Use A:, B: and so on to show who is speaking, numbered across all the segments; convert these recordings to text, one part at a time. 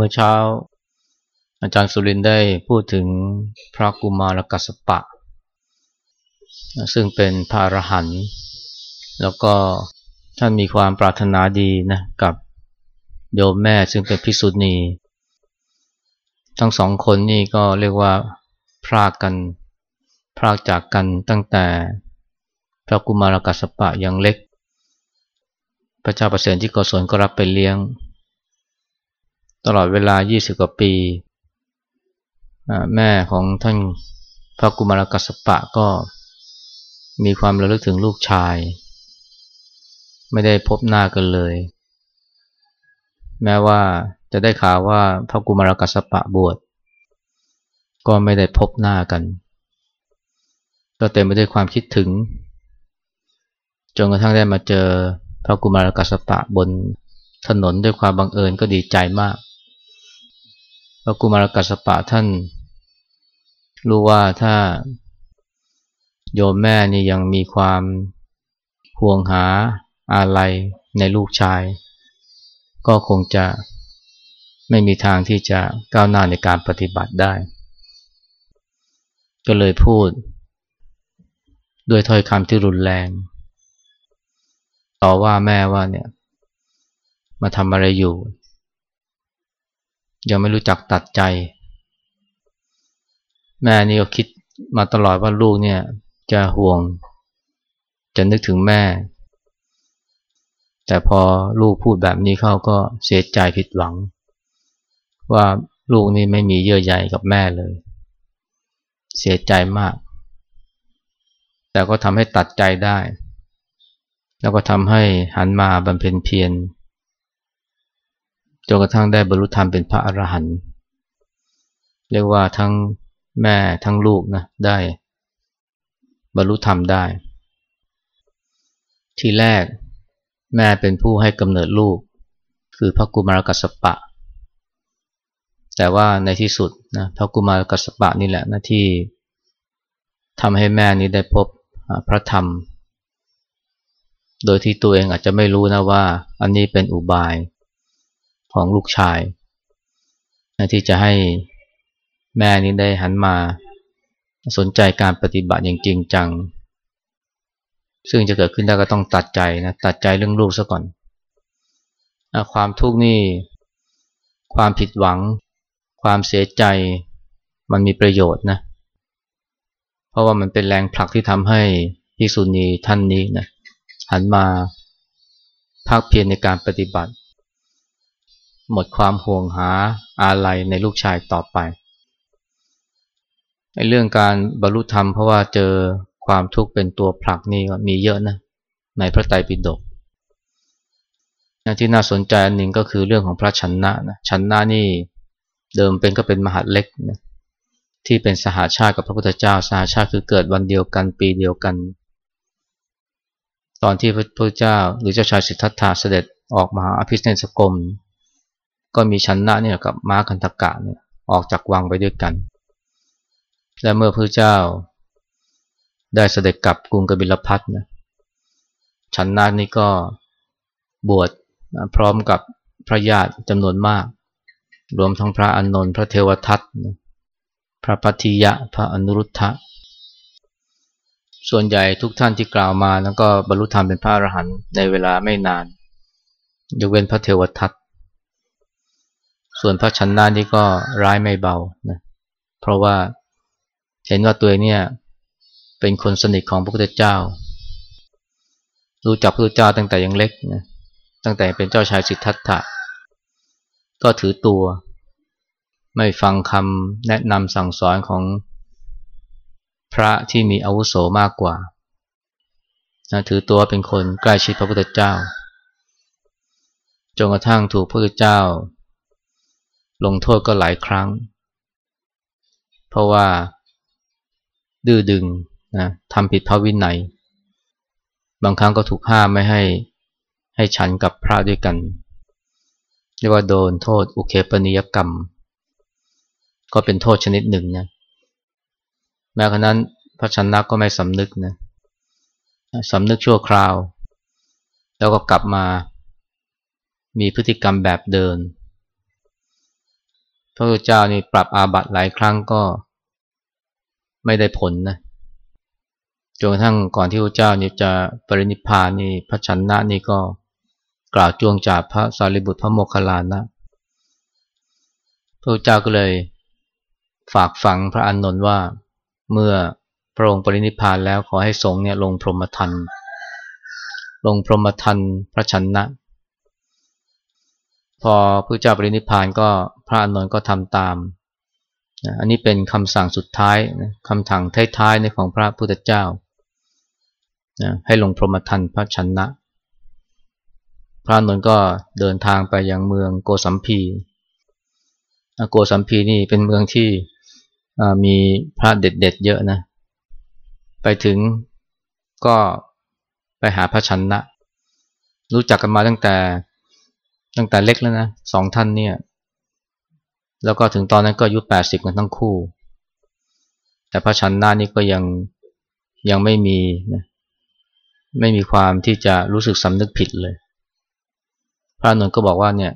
A: เมื่อเช้า อาจารย์สุรินได้พูดถึงพระกุมารกัสปะ ซึ่งเป็นพระอรหันต์แล้วก็ท่านมีความปรารถนาดีนะกับโยมแม่ซึ่งเป็นพิสุณี ทั้งสองคนนี่ก็เรียกว่าพรากกันพรากจากกันตั้งแต่พระกุมารกัสปะยังเล็ก พระเจ้าประเสริฐที่กศลก็รับไปเลี้ยง ตลอดเวลา 20 กว่าปีแม่ของท่านพระกุมารกัสปะก็มีความระลึกถึงลูกชาย ไม่ได้พบหน้ากันเลย แม้ว่าจะได้ข่าวว่าพระกุมารกัสปะบวชก็ไม่ได้พบหน้ากัน ก็เต็มไปด้วยความคิดถึง จนกระทั่งได้มาเจอพระกุมารกัสปะบนถนนด้วยความบังเอิญก็ดีใจมาก พระกุมารกัสปะท่าน รู้ว่าถ้าโยมแม่นี่ยังมีความห่วงหาอะไรในลูกชาย ก็คงจะไม่มีทางที่จะก้าวหน้าในการปฏิบัติได้ ก็เลยพูด ด้วยถ้อยคำที่รุนแรง ต่อว่าแม่ว่าเนี่ย มาทำอะไรอยู่ ยังไม่รู้จักตัดใจ แม่นี่ก็คิดมาตลอดว่าลูกเนี่ยจะห่วง จะนึกถึงแม่ แต่พอลูกพูดแบบนี้เขาก็เสียใจผิดหวัง ว่าลูกนี่ไม่มีเยื่อใยกับแม่เลย เสียใจมาก แต่ก็ทำให้ตัดใจได้ แล้วก็ทำให้หันมาบำเพ็ญเพียร จนกระทั่งได้บรรลุธรรมเป็นพระอรหันต์เรียกว่าทั้งแม่ทั้งลูกนะได้บรรลุธรรมได้ ที่แรกแม่เป็นผู้ให้กำเนิดลูก คือพระกุมารกัสปะ แต่ว่าในที่สุดนะพระกุมารกัสปะนี่แหละนะที่ทำให้แม่นี้ได้พบพระธรรม โดยที่ตัวเองอาจจะไม่รู้นะว่าอันนี้เป็นอุบาย ของลูกชายนะที่จะให้แม่นี้ได้หันมาสนใจการปฏิบัติอย่างจริงจัง ซึ่งจะเกิดขึ้นได้ก็ต้องตัดใจนะตัดใจเรื่องลูกซะก่อนความทุกข์นี่ ความผิดหวัง ความเสียใจมันมีประโยชน์นะ เพราะว่ามันเป็นแรงผลักที่ทำให้พิสุนีท่านนี้นะหันมาภาคเพียรในการปฏิบัติ หมดความห่วงหาอาลัยในลูกชายต่อไปไอ้เรื่องการบรรลุธรรมเพราะว่าเจอความทุกข์เป็นตัวผลักนี่มีเยอะนะในพระไตรปิฎกที่น่าสนใจอันหนึ่งก็คือเรื่องของพระชนะนะชนะนี่เดิมเป็นก็เป็นมหาเล็กนะที่เป็นสหาชาติกับพระพุทธเจ้า สหาชาติคือเกิดวันเดียวกันปีเดียวกัน ตอนที่พระพุทธเจ้าหรือเจ้าชายสิทธัตถะเสด็จออกมาอภิเษกสกรม ก็มีชันนะเนี่ยกับม้าคันธกะเนี่ยออกจากวังไปด้วยกัน และเมื่อพระเจ้าได้เสด็จกลับกรุงกบิลพัทนะชันนานี่ก็บวชพร้อมกับพระญาติจำนวนมาก รวมทั้งพระอนนท์พระเทวทัตพระปัทิยะ พระอนุรุทธะ ส่วนใหญ่ทุกท่านที่กล่าวมาแล้วก็บรรลุธรรมเป็นพระอรหันต์ในเวลาไม่นาน ยกเว้นพระเทวทัต ส่วนพระชันนานี่ก็ร้ายไม่เบานะเพราะว่าเห็นว่าตัวเนี่ยเป็นคนสนิทของพระพุทธเจ้า รู้จักพระพุทธเจ้าตั้งแต่ยังเล็กนะตั้งแต่เป็นเจ้าชายสิทธัตถะก็ถือตัว ไม่ฟังคำแนะนำสั่งสอนของพระที่มีอาวุโสมากกว่านะถือตัวเป็นคนใกล้ชิดพระพุทธเจ้า จนกระทั่งถูกพระพุทธเจ้า ลงโทษก็หลายครั้ง เพราะว่า ดื้อดึงนะทำผิดพระวินัย บางครั้งก็ถูกห้ามไม่ให้ให้ฉันกับพระด้วยกันเรียกว่าโดนโทษอุเคปนิยกรรม ก็เป็นโทษชนิดหนึ่งนะแม้ขณะนั้นพระชนะก็ไม่สำนึกนะสำนึกชั่วคราว แล้วก็กลับมา มีพฤติกรรมแบบเดิน พระพุทธเจ้านี่ปรับอาบัติหลายครั้งก็ไม่ได้ผลนะจนกระทั่งก่อนที่พระเจ้านี่จะปรินิพพานนี่พระชนะนี่ก็กล่าวจวงจากพระสารีบุตรพระโมคคัลลานะพระเจ้าก็เลยฝากฝังพระอานนท์ว่าเมื่อพระองค์ปรินิพพานแล้วขอให้สงฆ์เนี่ยลงพรหมทันลงพรหมทันพระชนะ พอพระเจ้าปรินิพานก็พระอานนท์ก็ทำตามอันนี้เป็นคำสั่งสุดท้ายคำถังท้ายๆในของพระพุทธเจ้าให้ลงพรหมทันพระชนะ พระนนท์ก็เดินทางไปยังเมืองโกสัมพีโกสัมพีนี่เป็นเมืองที่มีพระเด็ดๆเยอะนะ ไปถึงก็ไปหาพระชนะ รู้จักกันมาตั้งแต่ ตั้งแต่เล็กแล้วนะสองท่านเนี่ย แล้วก็ถึงตอนนั้นก็อายุแปดสิบกันทั้งคู่ แต่พระชันนานี่ก็ยังยังไม่มีนะไม่มีความที่จะรู้สึกสำนึกผิดเลย พระนนท์ก็บอกว่าเนี่ย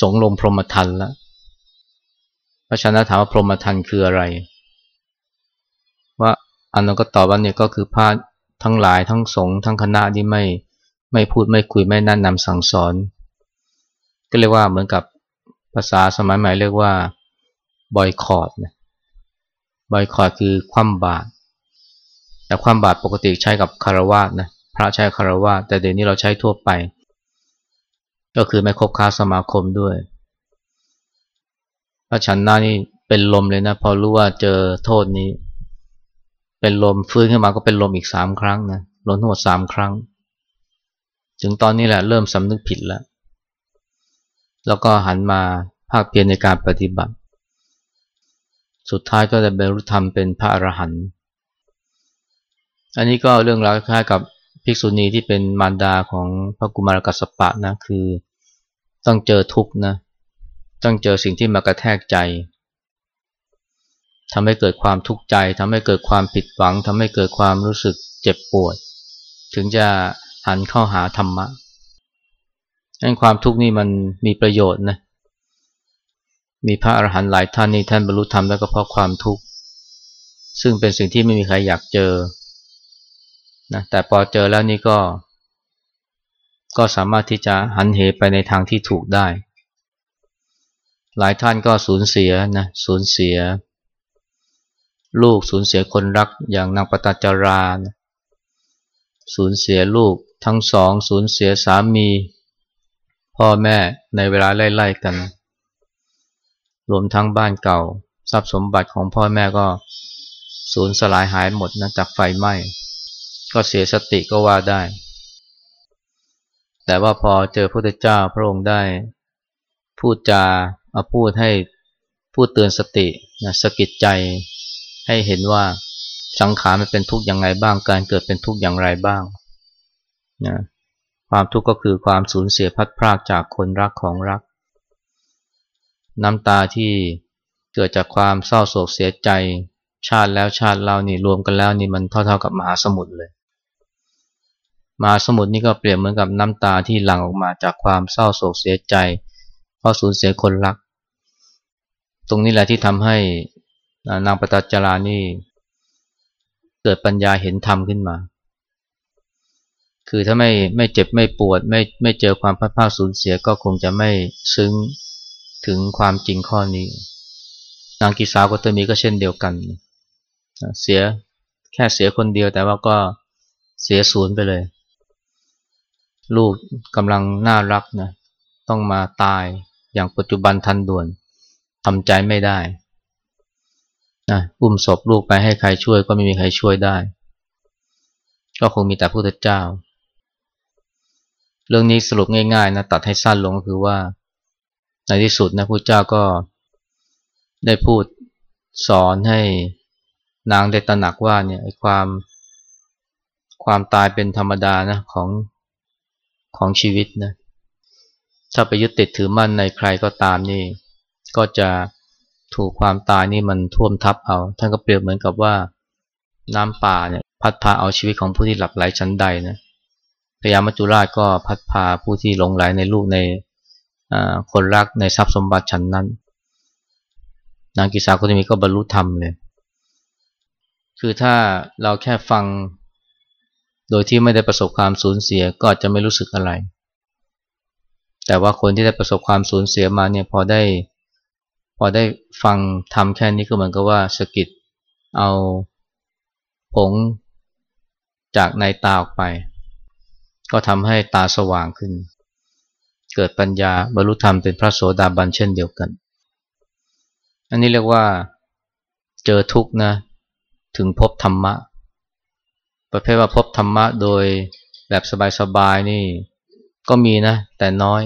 A: สงลงพรหมทันแล้วพระชนะถามว่าพรหมทันคืออะไร ว่าอันนั้นก็ตอบว่าเนี่ยก็คือพระทั้งหลายทั้งสงทั้งคณะที่ไม่ ไม่พูดไม่คุยไม่นั่นนำสั่งสอน ก็เรียกว่าเหมือนกับภาษาสมัยใหม่เรียกว่าบอยคอร์ดนะบอยคอร์ดคือคว่ำบาตรแต่ความบาตรปกติใช้กับคารวะนะพระใช้คารวะแต่เดี๋ยวนี้เราใช้ทั่วไป ก็คือไม่คบค้าสมาคมด้วยพระฉันนานี่เป็นลมเลยนะ พอรู้ว่าเจอโทษนี้ เป็นลมฟื้นขึ้นมาก็เป็นลมอีกสามครั้งนะลมทั้งหมดสามครั้ง ถึงตอนนี้แหละเริ่มสำนึกผิดแล้ว แล้วก็หันมาภาคเพียรในการปฏิบัติ สุดท้ายก็ได้บรรลุธรรมเป็นพระอรหันต์อันนี้ก็เรื่องราวคล้ายกับภิกษุณีที่เป็นมารดาของพระกุมารกัสปะนะคือต้องเจอทุกข์นะต้องเจอสิ่งที่มากระแทกใจทำให้เกิดความทุกข์ใจทำให้เกิดความผิดหวังทำให้เกิดความรู้สึกเจ็บปวด ถึงจะ หันเข้าหาธรรมะนั่นความทุกข์นี่มันมีประโยชน์นะ มีพระอรหันต์หลายท่านนี่ท่านบรรลุธรรมแล้วก็เพราะความทุกข์ ซึ่งเป็นสิ่งที่ไม่มีใครอยากเจอ นะ แต่พอเจอแล้วนี่ก็ ก็สามารถที่จะหันเหไปในทางที่ถูกได้ หลายท่านก็สูญเสียนะ สูญเสีย ลูกสูญเสียคนรักอย่างนางปตจารานะสูญเสียลูก ทั้งสองสูญเสียสามี พ่อแม่ในเวลาไล่ๆกัน รวมทั้งบ้านเก่า ทรัพย์สมบัติของพ่อแม่ก็สูญสลายหายหมดนะจากไฟไหม้ ก็เสียสติก็ว่าได้ แต่ว่าพอเจอพระพุทธเจ้าพระองค์ได้ พูดจามาพูดให้พูดเตือนสตินะสกิดใจให้เห็นว่าสังขารมันเป็นทุกข์อย่างไรบ้างการเกิดเป็นทุกข์อย่างไรบ้าง นะความทุกข์ก็คือความสูญเสียพัดพรากจากคนรักของรัก น้ำตาที่เกิดจากความเศร้าโศกเสียใจ ชาติแล้วชาติเรานี่รวมกันแล้วนี่มันเท่าๆกับมหาสมุทรเลยมหาสมุทรนี่ก็เปรียบเหมือนกับน้ำตาที่หลั่งออกมาจากความเศร้าโศกเสียใจ เพราะสูญเสียคนรัก ตรงนี้แหละที่ทำให้นางปตจจารานี่เกิดปัญญาเห็นธรรมขึ้นมา คือถ้าไม่ไม่เจ็บไม่ปวดไม่ไม่เจอความพัดพาสูญเสียก็คงจะไม่ซึ้งถึงความจริงข้อนี้ นางกิสาวกัตมีก็เช่นเดียวกันเสียแค่เสียคนเดียวแต่ว่าก็เสียศูนย์ไปเลย ลูกกำลังน่ารักนะต้องมาตายอย่างปัจจุบันทันด่วนทำใจไม่ได้นะอุ้มศพลูกไปให้ใครช่วยก็ไม่มีใครช่วยได้ ก็คงมีแต่พระพุทธเจ้า เรื่องนี้สรุปง่ายๆนะตัดให้สั้นลงก็คือว่า ในที่สุดนะพระเจ้าก็ได้พูดสอนให้นางได้ตระหนักว่าเนี่ยความความตายเป็นธรรมดานะของของชีวิตนะถ้าไปยึดติดถือมั่นในใครก็ตามนี่ ก็จะถูกความตายนี่มันท่วมทับเอา ท่านก็เปรียบเหมือนกับว่าน้ำป่าเนี่ยพัดพาเอาชีวิตของผู้ที่หลับไหลชั้นใดนะ พญามัจจุราชก็พัดพาผู้ที่หลงไหลในลูกในคนรักในทรัพย์สมบัติชั้นนั้น นางกิสาโคตมีก็บรรลุธรรมเลยคือถ้าเราแค่ฟัง โดยที่ไม่ได้ประสบความสูญเสียก็อาจจะไม่รู้สึกอะไร แต่ว่าคนที่ได้ประสบความสูญเสียมาเนี่ยพอได้พอได้ฟังทำแค่นี้ก็เหมือนกับว่าสกิดเอาผงจากในตาออกไป ก็ทำให้ตาสว่างขึ้น เกิดปัญญาบรรลุธรรมเป็นพระโสดาบันเช่นเดียวกัน อันนี้เรียกว่าเจอทุกข์นะถึงพบธรรมะ ประเภทว่าพบธรรมะโดยแบบสบายๆนี่ก็มีนะ แต่น้อย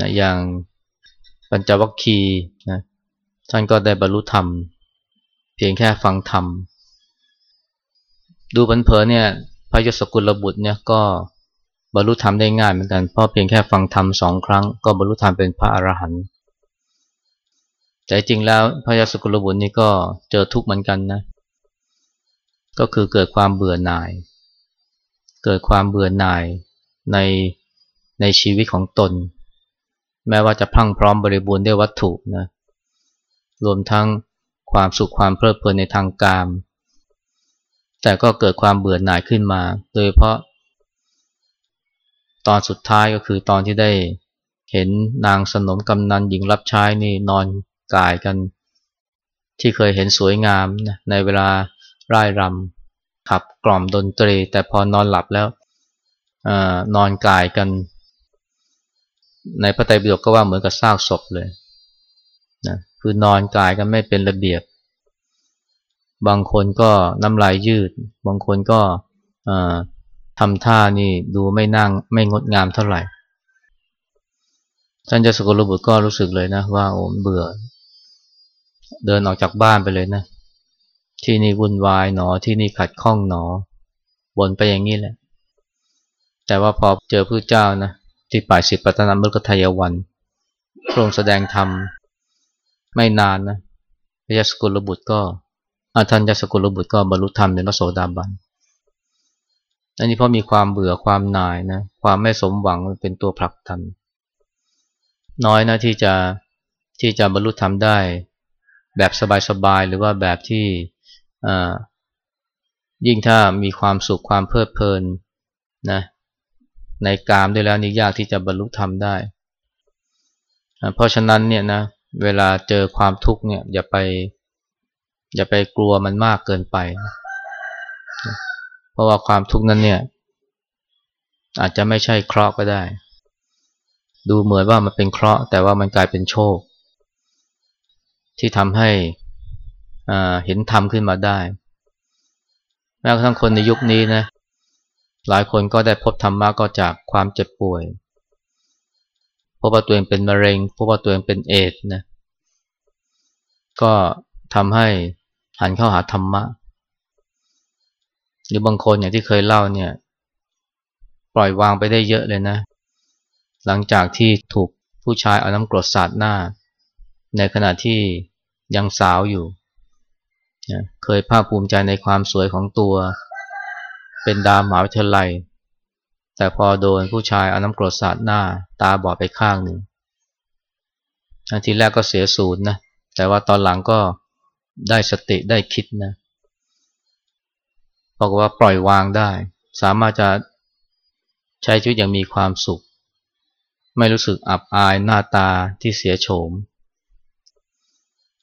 A: นะอย่างปัญจวัคคีย์นะท่านก็ได้บรรลุธรรม เพียงแค่ฟังธรรม ดูเผินๆเนี่ย ระยศกุลบุตรเนี่ยก็บรรลุธรรมได้ง่ายเหมือนกัน เพราะเพียงแค่ฟังธรรมสองครั้ง ก็บรรลุธรรมเป็นพระอรหันต์แต่จริงแล้วพระยศกุลบุตรนี่ก็เจอทุกข์เหมือนกันนะ ก็คือเกิดความเบื่อหน่าย เกิดความเบื่อหน่ายในในชีวิตของตน แม้ว่าจะพังพร้อมบริบูรณ์ด้วยวัตถุนะรวมทั้งความสุขความเพลิดเพลินในทางกาม แต่ก็เกิดความเบื่อหน่ายขึ้นมา โดยเพราะ ตอนสุดท้ายก็คือตอนที่ได้เห็นนางสนมกำนันหญิงรับใช้นี่นอนกายกัน ที่เคยเห็นสวยงามในเวลาร่ายรำขับกล่อมดนตรี แต่พอนอนหลับแล้วนอนกายกัน ในพระไตรปิฎกก็ว่าเหมือนกับซากศพเลยนะคือนอนกายกันไม่เป็นระเบียบ บางคนก็น้ำลายยืด บางคนก็ทำท่านี่ดูไม่นั่งไม่งดงามเท่าไหร่ ท่านเจ้าสกุลบุตรก็รู้สึกเลยนะว่าโอ้เบื่อ เดินออกจากบ้านไปเลยนะ ที่นี่วุ่นวายหนอที่นี่ขัดข้องหนอบนไปอย่างนี้แหละ แต่ว่าพอเจอพระเจ้านะที่ป่ายสิบปัตนามฤกทายวันพระองค์แสดงธรรมไม่นานนะพระยาสกุลบุตรก็ ท่านยศกุลบุตรก็บรรลุธรรมเป็นพระโสดาบันอันนี้เพราะมีความเบื่อความหน่ายนะความไม่สมหวังเป็นตัวผลักดันน้อยนะที่จะที่จะบรรลุธรรมได้ แบบสบายๆหรือว่าแบบที่ยิ่งถ้ามีความสุขความเพลิดเพลินนะในกามด้วยแล้วนี่ยากที่จะบรรลุธรรมได้ เพราะฉะนั้นเนี่ยนะเวลาเจอความทุกข์เนี่ยอย่าไป อย่าไปกลัวมันมากเกินไป เพราะว่าความทุกข์นั้นเนี่ย อาจจะไม่ใช่เคราะห์ก็ได้ ดูเหมือนว่ามันเป็นเคราะห์แต่ว่ามันกลายเป็นโชค ที่ทำให้เห็นธรรมขึ้นมาได้ แม้กระทั่งคนในยุคนี้นะหลายคนก็ได้พบธรรมะก็จากความเจ็บป่วยพบว่าตัวเองเป็นมะเร็งพบว่าตัวเองเป็นเอดนะก็ ทำให้หันเข้าหาธรรมะ หรือบางคนอย่างที่เคยเล่าเนี่ย ปล่อยวางไปได้เยอะเลยนะ หลังจากที่ถูกผู้ชายเอาน้ำกรดสาดหน้า ในขณะที่ยังสาวอยู่ เคยภาคภูมิใจในความสวยของตัว เป็นดาวหมหาวิทยาลัย แต่พอโดนผู้ชายเอาน้ำกรดสาดหน้า ตาบอดไปข้างหนึ่งทีแรกก็เสียสูญนะ แต่ว่าตอนหลังก็ ได้สติได้คิดนะบอกว่าปล่อยวางได้ สามารถจะใช้ชีวิตอย่างมีความสุข ไม่รู้สึกอับอายหน้าตาที่เสียโฉม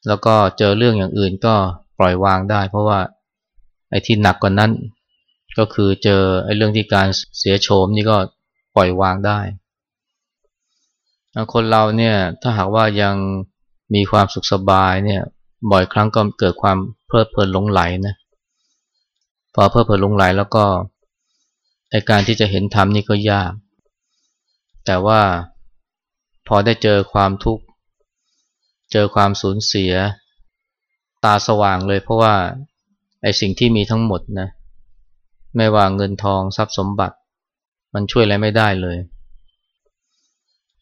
A: แล้วก็เจอเรื่องอย่างอื่นก็ปล่อยวางได้ เพราะว่าไอ้ที่หนักกว่านั้น ก็คือเจอไอ้เรื่องที่การเสียโฉมนี่ก็ปล่อยวางได้ คนเราเนี่ยถ้าหากว่ายังมีความสุขสบายเนี่ย บ่อยครั้งก็เกิดความเพลิดเพลินหลงไหลนะพอเพลิดเพลินหลงไหลแล้วก็ในการที่จะเห็นธรรมนี่ก็ยาก แต่ว่าพอได้เจอความทุกข์เจอความสูญเสีย ตาสว่างเลยเพราะว่าไอสิ่งที่มีทั้งหมดนะไม่ว่าเงินทองทรัพย์สมบัติ มันช่วยอะไรไม่ได้เลย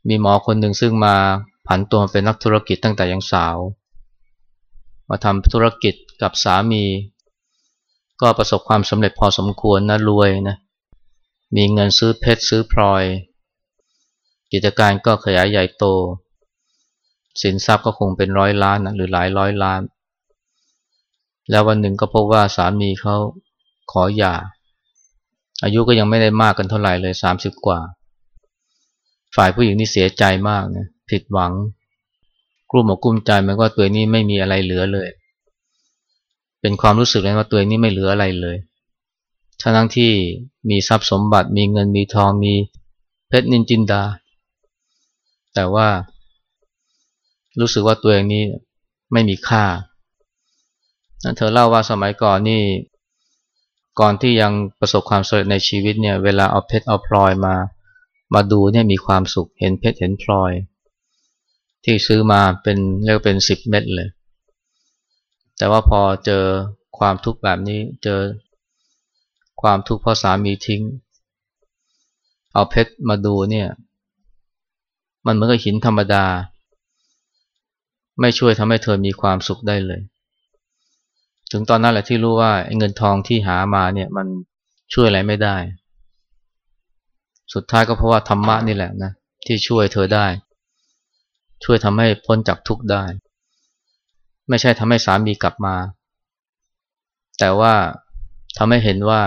A: มีหมอคนหนึ่งซึ่งมาผันตัวเป็นนักธุรกิจตั้งแต่ยังสาว มาทำธุรกิจกับสามี ก็ประสบความสำเร็จพอสมควรนะรวยนะมีเงินซื้อเพชรซื้อพลอย กิจการก็ขยายใหญ่โต สินทรัพย์ก็คงเป็นร้อยล้านนะหรือหลายร้อยล้าน แล้ววันหนึ่งก็พบว่าสามีเขาขอหย่า อายุก็ยังไม่ได้มากกันเท่าไหร่เลยสามสิบกว่า ฝ่ายผู้หญิงนี่เสียใจมากนะผิดหวัง กลุ้มอกกลุ้มใจมันก็ตัวนี้ไม่มีอะไรเหลือเลย เป็นความรู้สึกเลยว่าตัวนี้ไม่เหลืออะไรเลยทั้งที่มีทรัพย์สมบัติมีเงินมีทองมีเพชรนินจินดา แต่ว่า รู้สึกว่าตัวเองนี้ไม่มีค่าเธอเล่าว่าสมัยก่อนนี่ก่อนที่ยังประสบความสำเร็จในชีวิตเนี่ย เวลาเอาเพชรเอาพลอยมา มาดูเนี่ยมีความสุขเห็นเพชรเห็นพลอย ที่ซื้อมาเป็นเรียกเป็นสิบเม็ดเลย แต่ว่าพอเจอความทุกข์แบบนี้เจอความทุกข์เพราะสามีทิ้ง เอาเพชรมาดูเนี่ย มันเหมือนกับหินธรรมดา ไม่ช่วยทำให้เธอมีความสุขได้เลย ถึงตอนนั้นแหละที่รู้ว่าเงินทองที่หามาเนี่ยมันช่วยอะไรไม่ได้ สุดท้ายก็เพราะว่าธรรมะนี่แหละนะที่ช่วยเธอได้ ช่วยทำให้พ้นจากทุกข์ได้ ไม่ใช่ทำให้สามีกลับมา แต่ว่าทำให้เห็นว่า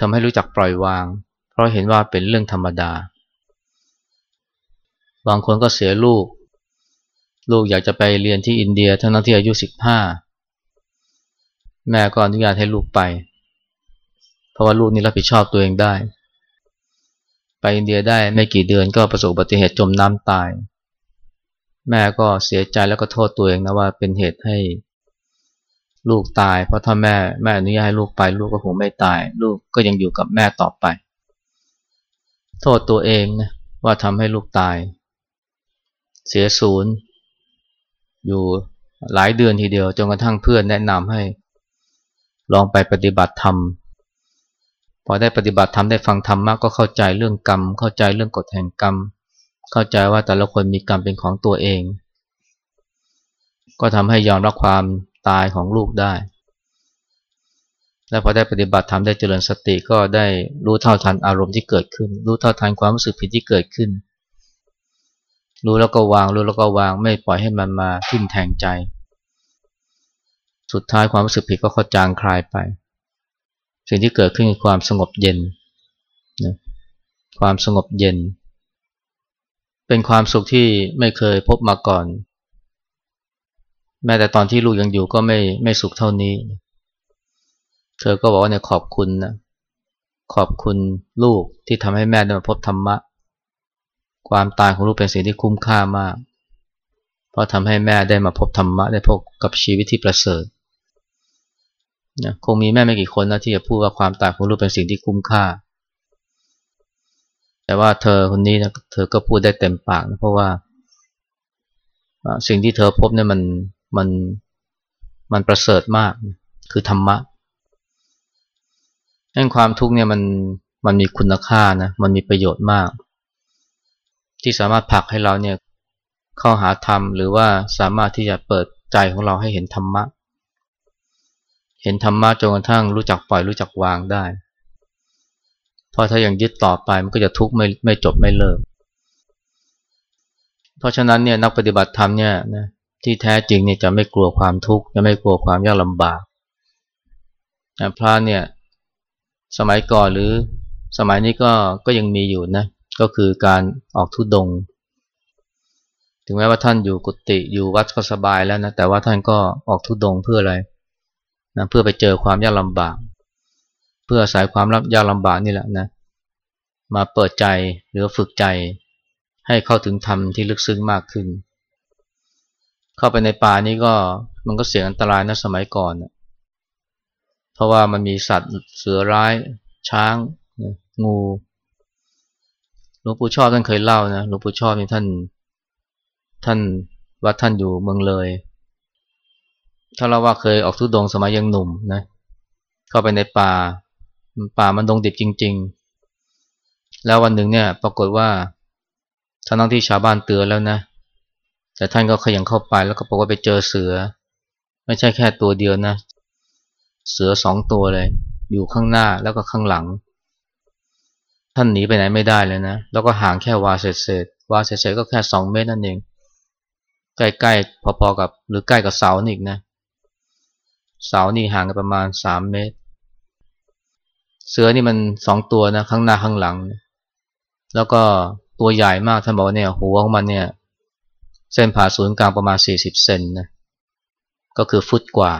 A: ทำให้รู้จักปล่อยวาง เพราะเห็นว่าเป็นเรื่องธรรมดา บางคนก็เสียลูก ลูกอยากจะไปเรียนที่อินเดียทั้งนั้นที่อายุสิบห้าแม่ก็อนุญาตให้ลูกไป เพราะว่าลูกนี้รับผิดชอบตัวเองได้ ไปอินเดียได้ไม่กี่เดือนก็ประสบอุบัติเหตุจมน้ำตาย แม่ก็เสียใจแล้วก็โทษตัวเองนะว่าเป็นเหตุให้ลูกตาย เพราะถ้าแม่แม่อนุญาตให้ลูกไป ลูกก็คงไม่ตาย ลูกก็ยังอยู่กับแม่ต่อไป โทษตัวเองนะว่าทำให้ลูกตาย เสียศูนย์ อยู่หลายเดือนทีเดียวจนกระทั่งเพื่อนแนะนำให้ ลองไปปฏิบัติธรรมพอได้ปฏิบัติธรรมได้ฟังธรรมมากก็เข้าใจเรื่องกรรม เข้าใจเรื่องกฎแห่งกรรมเข้าใจว่าแต่ละคนมีกรรมเป็นของตัวเอง ก็ทำให้ยอมรับความตายของลูกได้ และพอได้ปฏิบัติทำได้เจริญสติก็ได้รู้เท่าทันอารมณ์ที่เกิดขึ้น รู้เท่าทันความรู้สึกผิดที่เกิดขึ้น รู้แล้วก็วาง รู้แล้วก็วาง ไม่ปล่อยให้มันมาทิ่มแทงใจ สุดท้ายความรู้สึกผิดก็ขจางคลายไป สิ่งที่เกิดขึ้นคือความสงบเย็นนะความสงบเย็น เป็นความสุขที่ไม่เคยพบมาก่อน แม้แต่ตอนที่ลูกยังอยู่ก็ไม่ไม่สุขเท่านี้ เธอก็บอกว่าเนี่ยขอบคุณนะขอบคุณลูกที่ทำให้แม่ได้มาพบธรรมะ ความตายของลูกเป็นสิ่งที่คุ้มค่ามาก เพราะทำให้แม่ได้มาพบธรรมะ ได้พบกับชีวิตที่ประเสริฐนะคงมีแม่ไม่กี่คนนะที่จะพูดว่าความตายของลูกเป็นสิ่งที่คุ้มค่า แต่ว่าเธอคนนี้นะเธอก็พูดได้เต็มปากนะเพราะว่าสิ่งที่เธอพบเนี่ยมันมันมันประเสริฐมาก คือธรรมะนั่นความทุกข์เนี่ยมันมันมีคุณค่านะมันมีประโยชน์มาก ที่สามารถผลักให้เราเนี่ยเข้าหาธรรมหรือว่าสามารถที่จะเปิดใจของเราให้เห็นธรรมะ เห็นธรรมะจนกระทั่งรู้จักปล่อยรู้จักวางได้ ราะถ้ายังยึดต่อไปมันก็จะทุกข์ไม่ไม่จบไม่เลิก เพราะฉะนั้นเนี่ยนักปฏิบัติธรรมเนี่ยนะที่แท้จริงเนี่ยจะไม่กลัวความทุกข์จะไม่กลัวความยากลำบากพระเนี่ยสมัยก่อนหรือสมัยนี้ก็ก็ยังมีอยู่นะก็คือการออกทุดง ถึงแม้ว่าท่านอยู่กุฏิอยู่วัดก็สบายแล้วนะแต่ว่าท่านก็ออกทุดงเพื่ออะไรนะเพื่อไปเจอความยากลำบาก เพื่อสายความรับยากลำบากนี่แหละนะ มาเปิดใจหรือฝึกใจ ให้เข้าถึงธรรมที่ลึกซึ้งมากขึ้น เข้าไปในป่านี้ก็มันก็เสี่ยงอันตรายนะสมัยก่อนเพราะว่ามันมีสัตว์เสือร้าย ช้าง งูหลวงปู่ชอบท่านเคยเล่านะหลวงปู่ชอบนี่ท่าน ท่านวัดท่านอยู่เมืองเลยถ้าเราว่าเคยออกทุดงสมัยยังหนุ่มนะเข้าไปในป่า ป่ามันดงดิบจริง ๆ แล้ววันหนึ่งเนี่ย ปรากฏว่าทั้งที่ชาวบ้านเตือนแล้วนะ แต่ท่านก็ขยันเข้าไปแล้วก็บอกว่าไปเจอเสือ ไม่ใช่แค่ตัวเดียวนะ เสือสองตัวเลย อยู่ข้างหน้าแล้วก็ข้างหลัง ท่านหนีไปไหนไม่ได้เลยนะ แล้วก็ห่างแค่วาเศษเศษวาเศษเศษก็แค่สองเมตรนั่นเอง ใกล้ๆพอๆกับ หรือใกล้กับเสานี่อีกนะ เสานี่ห่างกันประมาณสามเมตร เสือนี่มันสองตัวนะข้างหน้าข้างหลัง แล้วก็ตัวใหญ่มากท่านบอกว่าเนี่ยหัวของมันเนี่ย เส้นผ่าศูนย์กลางประมาณสี่สิบเซนนะก็คือฟุตกว่า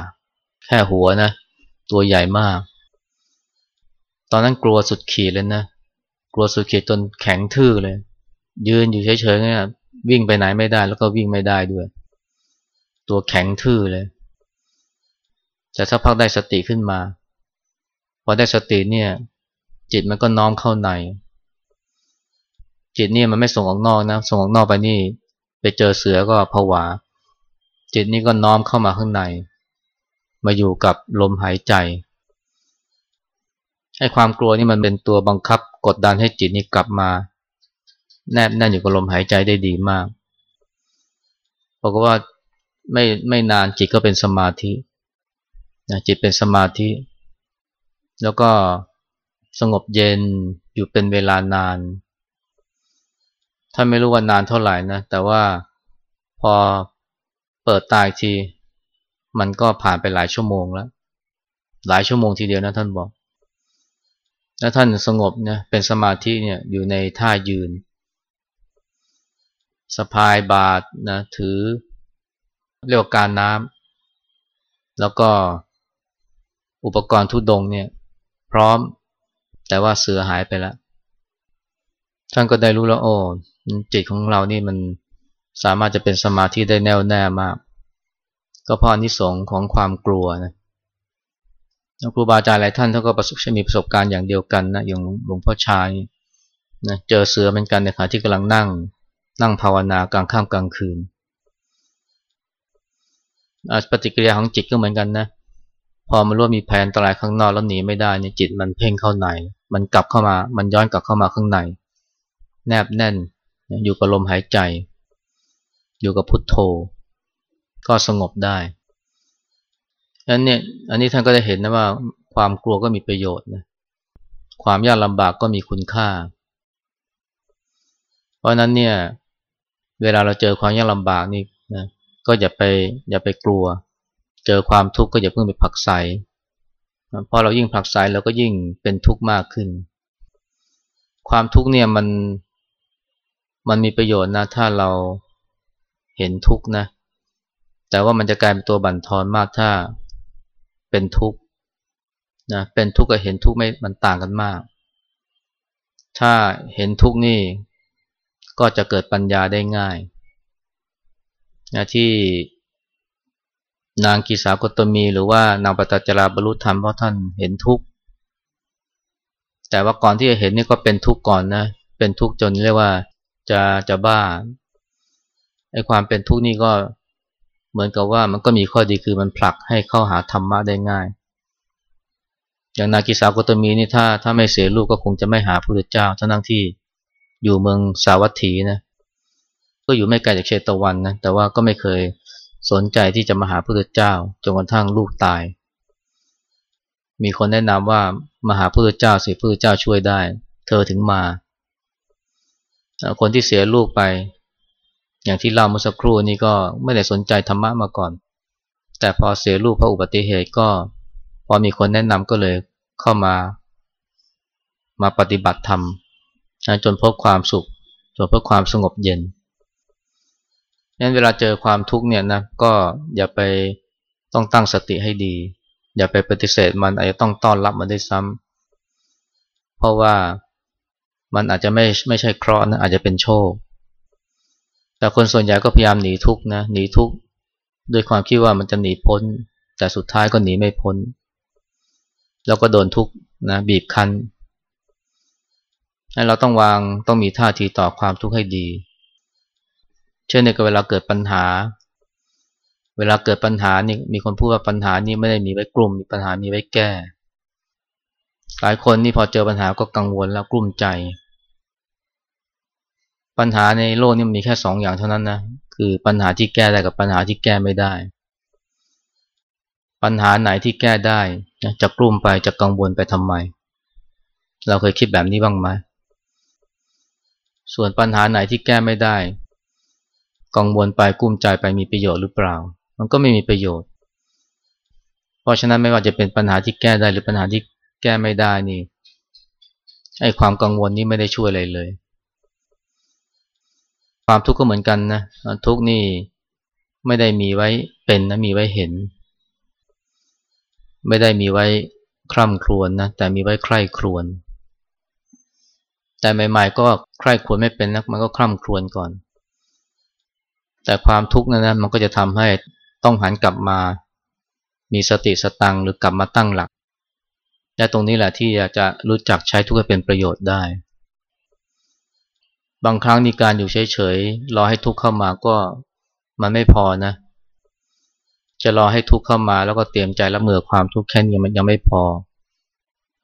A: แค่หัวนะ ตัวใหญ่มาก ตอนนั้นกลัวสุดขีดเลยนะกลัวสุดขีดจนแข็งทื่อเลย ยืนอยู่เฉยๆเนี่ยวิ่งไปไหนไม่ได้ แล้วก็วิ่งไม่ได้ด้วย ตัวแข็งทื่อเลยแต่สักพักได้สติขึ้นมา อได้สติเนี่ยจิตมันก็น้อมเข้าใน จิตเนี่ยมันไม่ส่งออกนอกนะส่งออกนอกไปนี่ ไปเจอเสือก็ผวา จิตนี่ก็น้อมเข้ามาข้างใน มาอยู่กับลมหายใจให้ความกลัวนี่มันเป็นตัวบังคับกดดันให้จิตนี่กลับมา แนบแน่นอยู่กับลมหายใจได้ดีมากบอกว่าไม่ไม่นานจิตก็เป็นสมาธินะจิตเป็นสมาธิ แล้วก็สงบเย็นอยู่เป็นเวลานาน ถ้าไม่รู้ว่านานเท่าไหร่นะ แต่ว่าพอเปิดตายที มันก็ผ่านไปหลายชั่วโมงแล้ว หลายชั่วโมงทีเดียวนะท่านบอก แล้วท่านสงบเนี่ยเป็นสมาธิเนี่ยอยู่ในท่ายืน สะพายบาทนะถือเรียกว่าการน้ำแล้วก็อุปกรณ์ทุดงเนี่ย พร้อม แต่ว่าเสือหายไปแล้ว ท่านก็ได้รู้แล้วโอ้จิตของเรานี่มันสามารถจะเป็นสมาธิได้แน่วแน่มาก ก็เพราะนิสงของความกลัวนะครูบาอาจารย์หลายท่านเขานก็ประสบมีประสบการณ์อย่างเดียวกันนะอย่างหลวงพ่อชายนะเจอเสือเหมือนกันในขณะที่กำลังนั่ง นั่งภาวนากลางค่ำกลางคืนปฏิกิริยาของจิตก็เหมือนกันนะ พอมันรู้มีแผนตรายข้างนอกแล้วหนีไม่ได้เนี่ยจิตมันเพ่งเข้าใน มันกลับเข้ามา มันย้อนกลับเข้ามาข้างใน แนบแน่น อยู่กับลมหายใจ อยู่กับพุทโธ ก็สงบได้อันนี้อันนี้ท่านก็ได้เห็นนะว่าความกลัวก็มีประโยชน์นะความยากลำบากก็มีคุณค่า เพราะนั้นเนี่ย เวลาเราเจอความยากลำบากนี่นะก็อย่าไปอย่าไปกลัวเจอความทุกข์ก็อย่าเพิ่งไปผักใสพอเรายิ่งผักใสเราก็ยิ่งเป็นทุกข์มากขึ้น ความทุกข์เนี่ยมันมันมีประโยชน์นะถ้าเราเห็นทุกข์นะ แต่ว่ามันจะกลายเป็นตัวบั่นทอนมากถ้าเป็นทุกข์นะเป็นทุกข์กับเห็นทุกข์ไม่มันต่างกันมาก ถ้าเห็นทุกข์นี่ก็จะเกิดปัญญาได้ง่ายนะที่ นางกีสากตมี หรือว่านางปตจราบรรลุธรรมเพราะท่านเห็นทุกข์แต่ว่าก่อนที่จะเห็นนี่ก็เป็นทุกข์ก่อนนะเป็นทุกข์จนเรียกว่าจะจะบ้าไอ้ความเป็นทุกข์นี่ก็เหมือนกับว่ามันก็มีข้อดีคือมันผลักให้เข้าหาธรรมะได้ง่าย อย่างนากิสากตมีนี่ถ้าถ้าไม่เสียลูกก็คงจะไม่หาพระพุทธเจ้าทั้งที่อยู่เมืองสาวัตถีนะก็อยู่ไม่ไกลจากเชตวันนะแต่ว่าก็ไม่เคย สนใจที่จะมาหาพระพุทธเจ้าจนกระทั่งลูกตาย มีคนแนะนำว่ามาหาพระพุทธเจ้าสิพระพุทธเจ้าช่วยได้ เธอถึงมา คนที่เสียลูกไป อย่างที่เล่าเมื่อสักครู่นี้ก็ไม่ได้สนใจธรรมะมาก่อน แต่พอเสียลูกเพราะอุบัติเหตุก็ พอมีคนแนะนำก็เลยเข้ามา มาปฏิบัติธรรมจนพบความสุขจนพบความสงบเย็น นั้นเวลาเจอความทุกข์เนี่ยนะก็อย่าไปต้องตั้งสติให้ดี อย่าไปปฏิเสธมันอาจจะต้องต้อนรับมันได้ซ้ำเพราะว่ามันอาจจะไม่ไม่ใช่เคราะห์นะอาจจะเป็นโชค แต่คนส่วนใหญ่ก็พยายามหนีทุกข์นะหนีทุกข์ด้วยความคิดว่ามันจะหนีพ้น แต่สุดท้ายก็หนีไม่พ้น แล้วก็โดนทุกข์นะบีบคั้นเราต้องวางต้องมีท่าทีต่อความทุกข์ให้ดี เช่นในกเวลาเกิดปัญหา เวลาเกิดปัญหานี่มีคนพูดว่าปัญหานี้ไม่ได้มีไว้กลุ่มมีปัญหามีไว้แก้ หลายคนนี่พอเจอปัญหาก็กังวลแล้วกลุ้มใจ ปัญหาในโลกนี้มีแค่สองอย่างเท่านั้นนะคือปัญหาที่แก้ได้กับปัญหาที่แก้ไม่ได้ ปัญหาไหนที่แก้ได้จะกลุ้มไปจะกังวลไปทำไม เราเคยคิดแบบนี้บ้างไหมส่วนปัญหาไหนที่แก้ไม่ได้ กังวลไปกุ้มใจไปมีประโยชน์หรือเปล่า มันก็ไม่มีประโยชน์ เพราะฉะนั้นไม่ว่าจะเป็นปัญหาที่แก้ได้หรือปัญหาที่แก้ไม่ได้นี่ไอ้ความกังวลนี้ไม่ได้ช่วยอะไรเลย ความทุกข์ก็เหมือนกันนะทุกข์นี่ไม่ได้มีไว้เป็นนะมีไว้เห็น ไม่ได้มีไว้คร่ำครวญนะแต่มีไว้ใคร่ครวญแต่ใหม่ ๆ ก็ใคร่ครวญไม่เป็นนะมันก็คร่ำครวญก่อน แต่ความทุกข์นั้นนะมันก็จะทำให้ต้องหันกลับมามีสติสตังหรือกลับมาตั้งหลัก และตรงนี้แหละที่จะรู้จักใช้ทุกข์ให้เป็นประโยชน์ได้ บางครั้งมีการอยู่เฉยๆรอให้ทุกข์เข้ามาก็มันไม่พอนะ จะรอให้ทุกข์เข้ามาแล้วก็เตรียมใจรับมือความทุกข์แค่นี้มันยังไม่พอ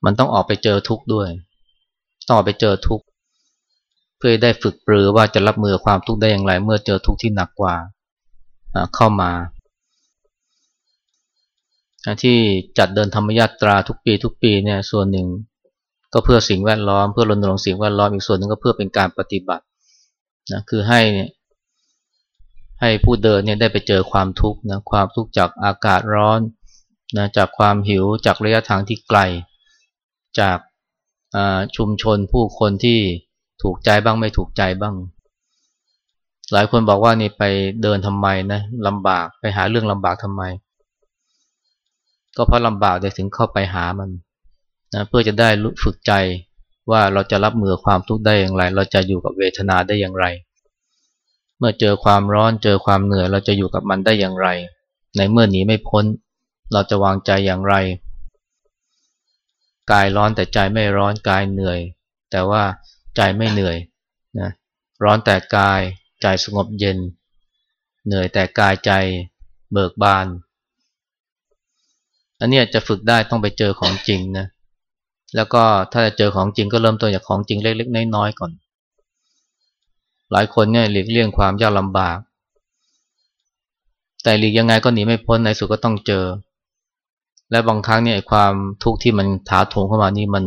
A: มันต้องออกไปเจอทุกข์ด้วย ต้องออกไปเจอทุกข์ เพื่อได้ฝึกปรือว่าจะรับมือความทุกข์ได้อย่างไร เมื่อเจอทุกข์ที่หนักกว่าเข้ามา ที่จัดเดินธรรมยาตราทุกปีทุกปีเนี่ยส่วนหนึ่งก็เพื่อสิ่งแวดล้อมเพื่อรณรงค์สิ่งแวดล้อมอีกส่วนหนึ่งก็เพื่อเป็นการปฏิบัตินะคือให้ให้ผู้เดินเนี่ยได้ไปเจอความทุกข์นะความทุกข์จากอากาศร้อนนะจากความหิวจากระยะทางที่ไกล จากชุมชนผู้คนที่ ถูกใจบ้างไม่ถูกใจบ้าง หลายคนบอกว่านี่ไปเดินทำไมนะลำบากไปหาเรื่องลำบากทำไม ก็เพราะลำบากเลยถึงเข้าไปหามันนะเพื่อจะได้ฝึกใจว่าเราจะรับมือความทุกข์ได้อย่างไร เราจะอยู่กับเวทนาได้อย่างไร เมื่อเจอความร้อนเจอความเหนื่อยเราจะอยู่กับมันได้อย่างไร ในเมื่อหนีไม่พ้น เราจะวางใจอย่างไร กายร้อนแต่ใจไม่ร้อนกายเหนื่อย แต่ว่า ใจไม่เหนื่อยนะร้อนแต่กายใจสงบเย็น เหนื่อยแต่กายใจเบิกบาน อันนี้จะฝึกได้ต้องไปเจอของจริงนะแล้วก็ถ้าจะเจอของจริงก็เริ่มต้นจากของจริงเล็กๆน้อยๆก่อน หลายคนเนี่ยหลีกเลี่ยงความยากลำบาก แต่หลีกยังไงก็หนีไม่พ้นในสุดก็ต้องเจอ และบางครั้งเนี่ยความทุกข์ที่มันถาโถมเข้ามานี่มัน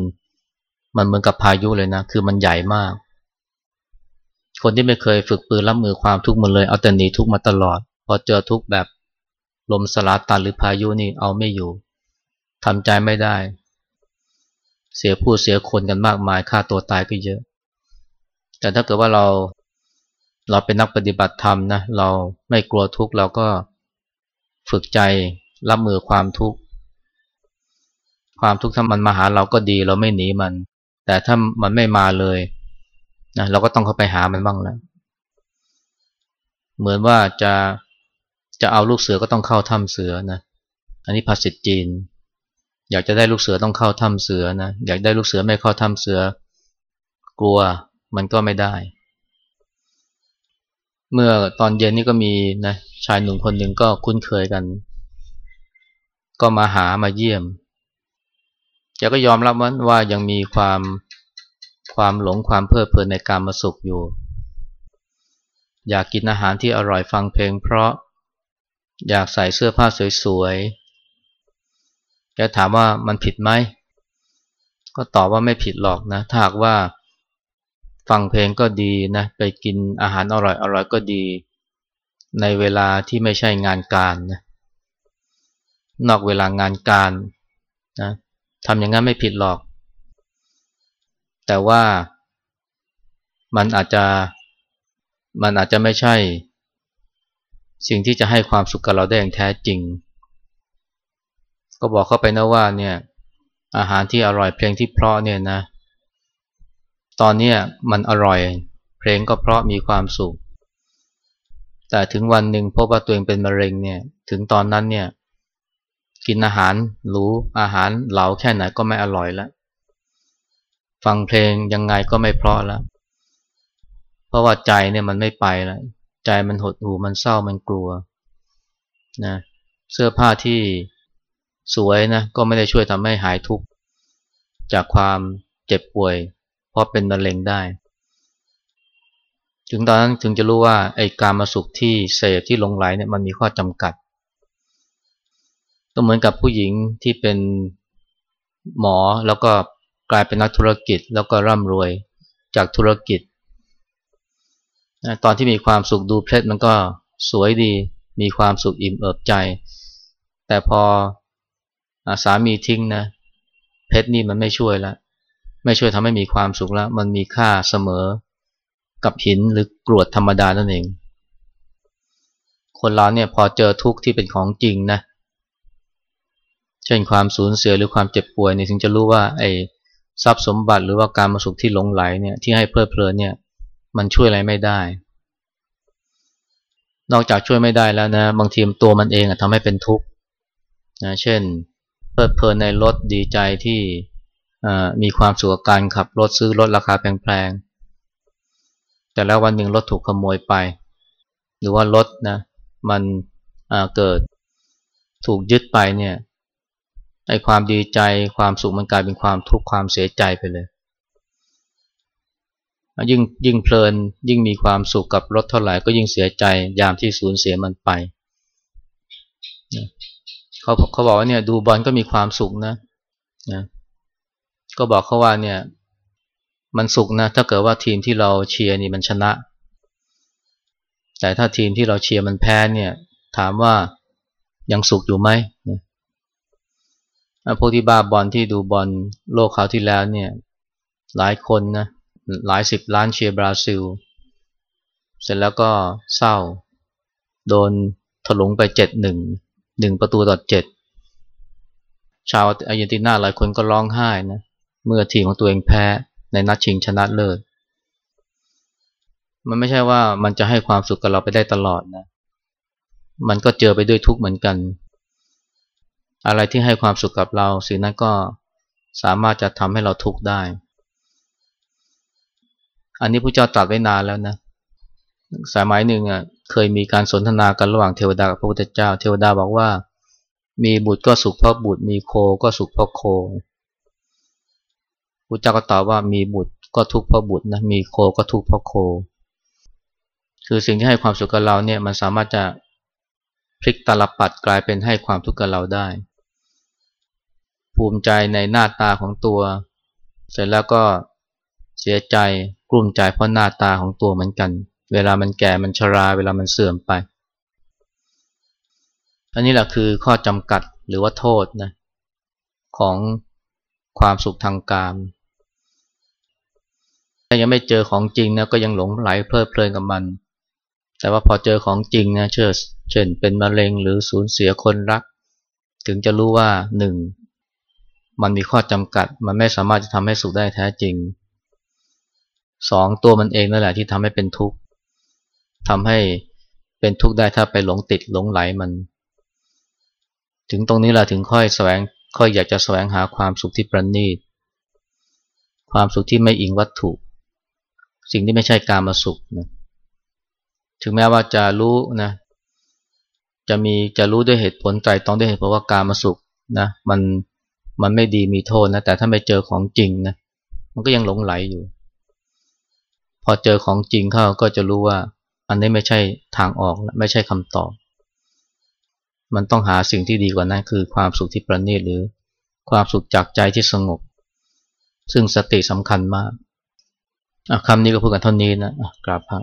A: มันเหมือนกับพายุเลยนะ คือมันใหญ่มาก คนที่ไม่เคยฝึกปืนรับมือความทุกข์มันเลย เอาแต่หนีทุกข์มาตลอด พอเจอทุกข์แบบลมสลาตันหรือพายุนี่เอาไม่อยู่ทำใจไม่ได้ เสียผู้เสียคนกันมากมายฆ่าตัวตายก็เยอะ แต่ถ้าเกิดว่าเราเราเป็นนักปฏิบัติธรรมนะเราไม่กลัวทุกข์เราก็ฝึกใจรับมือความทุกข์ความทุกข์ถ้ามันมาหาเราก็ดี เราไม่หนีมัน แต่ถ้ามันไม่มาเลยนะเราก็ต้องเข้าไปหามันบ้างแล้ว เหมือนว่าจะจะเอาลูกเสือก็ต้องเข้าถ้ำเสือนะ อันนี้ภาษิตจีน อยากจะได้ลูกเสือต้องเข้าถ้ำเสือนะ อยากได้ลูกเสือไม่เข้าถ้ำเสือ กลัวมันก็ไม่ได้ เมื่อตอนเย็นนี่ก็มีนะชายหนุ่มคนหนึ่งก็คุ้นเคยกัน ก็มาหามาเยี่ยม แกก็ยอมรับว่าว่ายังมีความความหลงความเพลิดเพลินในการมาสุขอยู่ อยากกินอาหารที่อร่อยฟังเพลง เพราะอยากใส่เสื้อผ้าสวยๆแกถามว่ามันผิดไหม ก็ตอบว่าไม่ผิดหรอกนะ ถ้าหากว่าฟังเพลงก็ดีนะ ไปกินอาหารอร่อยอร่อยก็ดี ในเวลาที่ไม่ใช่งานการนะ นอกเวลางานการนะ ทำอย่างนั้นไม่ผิดหรอก แต่ว่ามันอาจจะมันอาจจะไม่ใช่ สิ่งที่จะให้ความสุขกับเราได้อย่างแท้จริง ก็บอกเข้าไปนะว่าเนี่ยอาหารที่อร่อยเพลงที่เพราะเนี่ยนะ ตอนนี้มันอร่อย เพลงก็เพราะมีความสุข แต่ถึงวันหนึ่งพบว่าตัวเองเป็นมะเร็งเนี่ย ถึงตอนนั้นเนี่ย กินอาหารหรูอาหารเหลาแค่ไหนก็ไม่อร่อยแล้วฟังเพลงยังไงก็ไม่เพราะแล้วเพราะว่าใจเนี่ยมันไม่ไปแล้วใจมันหดหู่มันเศร้ามันกลัวนะเสื้อผ้าที่สวยนะก็ไม่ได้ช่วยทำให้หายทุกข์จากความเจ็บป่วย เพราะเป็นมะเร็งได้ ถึงตอนนั้นถึงจะรู้ว่าไอ้การมาสุขที่เสพที่ลงไหลเนี่ยมันมีข้อจำกัด ก็เหมือนกับผู้หญิงที่เป็นหมอแล้วก็กลายเป็นนักธุรกิจแล้วก็ร่ำรวยจากธุรกิจ ตอนที่มีความสุขดูเพชรมันก็สวยดี มีความสุขอิ่มเอิบใจ แต่พอสามีทิ้งนะ เพชรนี่มันไม่ช่วยล้วไม่ช่วยทำให้มีความสุขแล้วมันมีค่าเสมอกับหินหรือกรวดธรรมดานั่นเอง คนเราเนี่ยพอเจอทุกข์ที่เป็นของจริงนะเช่นความสูญเสียหรือความเจ็บป่วยนี่ถึงจะรู้ว่าไอ้ทรัพย์สมบัติหรือว่าการมาสุขที่หลงไหลเนี่ยที่ให้เพลิดเพลินเนี่ยมันช่วยอะไรไม่ได้ นอกจากช่วยไม่ได้แล้วนะบางทีตัวมันเองทำให้เป็นทุกข์นะเช่น เพลิดเพลินในรถดีใจที่มีความสุขการขับรถซื้อรถราคาแพงๆแต่แล้ววันหนึ่งรถถูกขโมยไป หรือว่ารถนะมันเกิดถูกยึดไปเนี่ย ไอ้ความดีใจความสุขมันกลายเป็นความทุกข์ความเสียใจไปเลย ยิ่งยิ่งเพลินยิ่งมีความสุขกับรถเท่าไหร่ก็ยิ่งเสียใจยามที่สูญเสียมันไปเขาเขาบอกว่าเนี่ยดูบอลก็มีความสุขนะนะก็บอกเขาว่าเนี่ย มันสุขนะ ถ้าเกิดว่าทีมที่เราเชียร์นี่มันชนะ แต่ถ้าทีมที่เราเชียร์มันแพ้เนี่ย ถามว่ายังสุขอยู่ไหม พวกที่บ้าบอลที่ดูบอลโลกคราวที่แล้วเนี่ยหลายคนนะหลายสิบล้านเชียร์บราซิล เสร็จแล้วก็เศร้า โดนถลุงไปเจ็ดหนึ่งหนึ่งประตูต่อเจ็ดชาวอาร์เจนตินาหลายคนก็ร้องไห้นะเมื่อทีมของตัวเองแพ้ในนัดชิงชนะเลิศมันไม่ใช่ว่ามันจะให้ความสุขกับเราไปได้ตลอดนะ มันก็เจอไปด้วยทุกข์เหมือนกัน อะไรที่ให้ความสุขกับเราสิ่งนั้นก็สามารถจะทำให้เราทุกข์ได้ อันนี้พระเจ้าตรัสไว้นานแล้วนะ สมายหนึ่งอะเคยมีการสนทนากันระหว่างเทวดากับพระพุทธเจ้า เทวดาบอกว่า มีบุตรก็สุขเพราะบุตร มีโคก็สุขเพราะโคพระเจ้าก็ตอบว่ามีบุตรก็ทุกข์เพราะบุตรนะ มีโคก็ทุกข์เพราะโค คือสิ่งที่ให้ความสุขกับเราเนี่ยมันสามารถจะพลิกตลับปัดกลายเป็นให้ความทุกข์กับเราได้ ภูมิใจในหน้าตาของตัว เสร็จแล้วก็เสียใจกลุ้มใจเพราะหน้าตาของตัวเหมือนกัน เวลามันแก่มันชรา เวลามันเสื่อมไป อันนี้แหละคือข้อจำกัดหรือว่าโทษนะของความสุขทางกามถ้ายังไม่เจอของจริงนะก็ยังหลงไหลเพลิดเพลินกับมัน แต่ว่าพอเจอของจริงนะเชื่อเช่นเป็นมะเร็งหรือสูญเสียคนรัก ถึงจะรู้ว่าหนึ่ง มันมีข้อจำกัด มันไม่สามารถจะทำให้สุขได้แท้จริงสองตัวมันเองนั่นแหละที่ทำให้เป็นทุกข์ทำให้เป็นทุกข์ได้ถ้าไปหลงติดหลงไหลมัน ถึงตรงนี้แหละถึงค่อยแสวงค่อยอยากจะแสวงหาความสุขที่ประณีต ความสุขที่ไม่อิงวัตถุ สิ่งที่ไม่ใช่การมาสุขนะถึงแม้ว่าจะรู้นะจะมีจะรู้ด้วยเหตุผลใจต้องด้วยเหตุผลว่าการมาสุขนะมัน มันไม่ดีมีโทษนะแต่ถ้าไม่เจอของจริงนะมันก็ยังหลงไหลอยู่ พอเจอของจริงเข้าก็จะรู้ว่า อันนี้ไม่ใช่ทางออกไม่ใช่คำตอบ มันต้องหาสิ่งที่ดีกว่านั้นคือความสุขที่ประณีตหรือความสุขจากใจที่สงบ ซึ่งสติสำคัญมากคำนี้ก็พูดกันเท่านี้นะกราบพระ